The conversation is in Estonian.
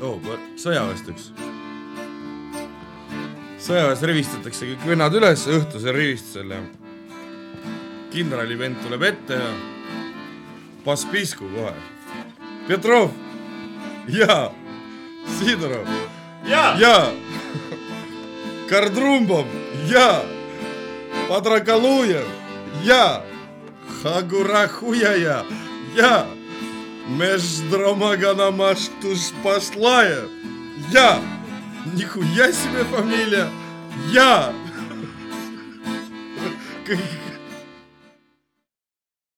oh, sõjaväest üks. sõjaväes rivistatakse kõik venad üles õhtusel rivistusel ja kindralivend tuleb ette ja Paspisku kohe. Petrov. jaa. Sidorov. jaa ja. Kardrumbov. jaa. Padrakalujev. jaa. Hagurahujaja. jaa. Междромаганамаш туш пошлая. Я. Нихуя себе фамилия. Я.